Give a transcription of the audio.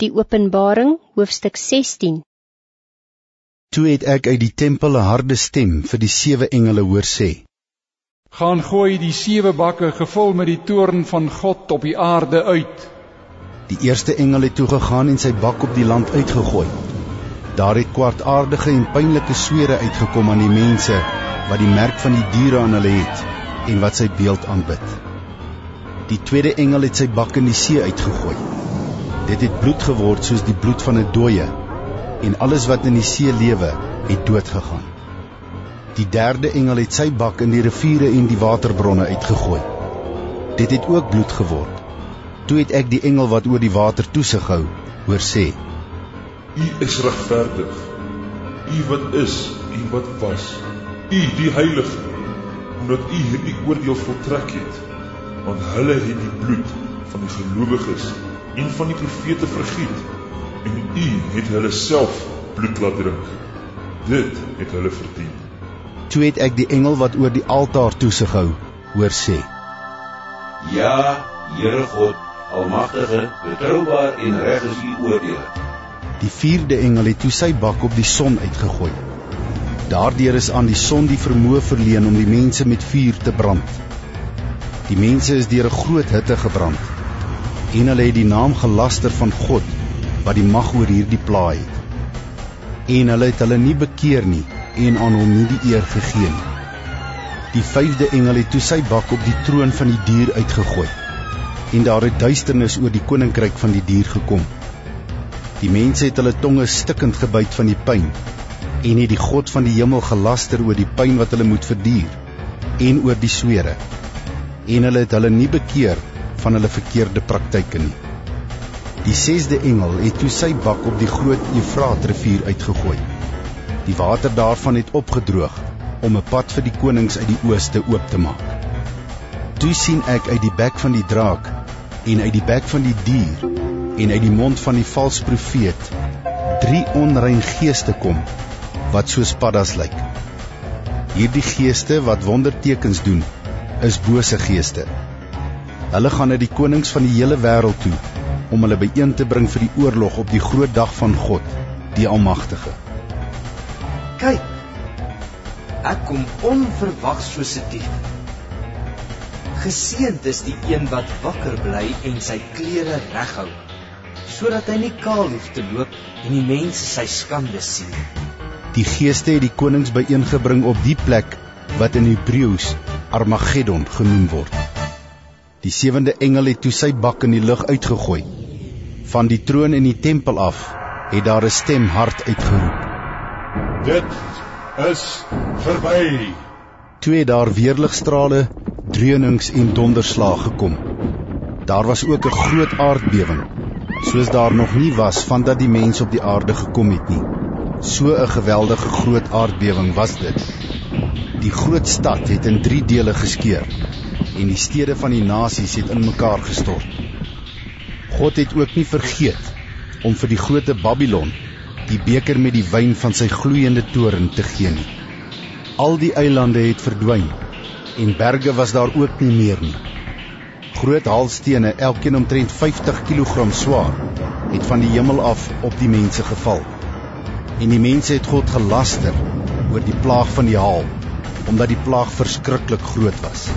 Die Openbaring, hoofstuk 16. Toe het ek uit die tempel 'n harde stem vir die sewe engele hoor sê: Gaan gooi die sewe bakke gevul met die toorn van God op die aarde uit. Die eerste engel het toe gegaan en sy bak op die land uitgegooi. Daar het kwartaardige en pynlike swere uitgekom aan die mense wat die merk van die diere aan hulle het en wat sy beeld aanbid. Die tweede engel het sy bak in die see uitgegooi. Dit het bloed geword soos die bloed van 'n dooie en alles wat in die see lewe het dood gegaan. Die derde engel het sy bak in die riviere en die waterbronne uitgegooi. Dit het ook bloed geword. Toe het ek die engel wat oor die water toesig hou, hoor sê: U is regverdig. U wat is, u wat was. U die heilige, omdat u hierdie oordeel voltrek het, want hulle het die bloed van die gelowiges en van die profete vergiet en u het hulle self bloed laat drink. Dit het hulle verdien. Toe het ek die engel wat oor die altaar toesig hou, hoor sê: Ja, Here God, almagtige, betroubaar en reg is u oordeel. Die vierde engel het toe sy bak op die son uitgegooi. Daardeur is aan die son die vermoë verleen om die mense met vuur te brand. Die mense is deur 'n groot hitte gebrand en hulle het die naam gelaster van God wat die mag oor hierdie plaag het. En hulle het hulle nie bekeer nie en aan hom nie die eer gegee nie. Die vyfde engel het toe sy bak op die troon van die dier uitgegooi. En daar het duisternis oor die koninkryk van die dier gekom. Die mense het hulle tonge stikkend gebyt van die pyn en het die God van die hemel gelaster oor die pyn wat hulle moet verduur en oor die swere. En hulle het hulle nie bekeer van hulle verkeerde praktyke nie. Die 6de engel het toe sy bak op die groot Eufraatrivier uitgegooi. Die water daarvan het opgedroog om 'n pad vir die konings uit die ooste oop te maak. Toe sien ek uit die bek van die draak en uit die bek van die dier en uit die mond van die valse profeet drie onrein geeste kom wat soos paddas lyk. Hierdie geeste wat wondertekens doen, is bose geeste Hulle gaan na die konings van die hele wêreld toe om hulle byeen te bring vir die oorlog op die groot dag van God, die Almagtige. Kyk. Ek kom onverwags soos 'n dief. Geseënd is die een wat wakker bly en sy klere reghou, sodat hy nie kaal hoef te loop en die mense sy skande sien. Die geeste het die konings byeengebring op die plek wat in Hebreëus Armageddon genoem word. Die sewende engel het toe sy bak in die lug uitgegooi. Van die troon in die tempel af het daar 'n stem hard uitgeroep. Dit is verby. Toe het daar weerligstrale, dreunings en donderslae gekom. Daar was ook 'n groot aardbewing, soos daar nog nie was vandat die mens op die aarde gekom het nie. So 'n geweldige groot aardbewing was dit. Die groot stad het in 3 dele geskeur en die stede van die nasies het in mekaar gestort. God het ook nie vergeet om vir die groot Babylon die beker met die wyn van sy gloeiende toorn te gee nie. Al die eilande het verdwyn en berge was daar ook nie meer nie. Groot haalstene, elkeen omtrent 50 kg swaar, het van die hemel af op die mense geval. En die mense het God gelaster oor die plaag van die haal, omdat die plaag verskriklik groot was.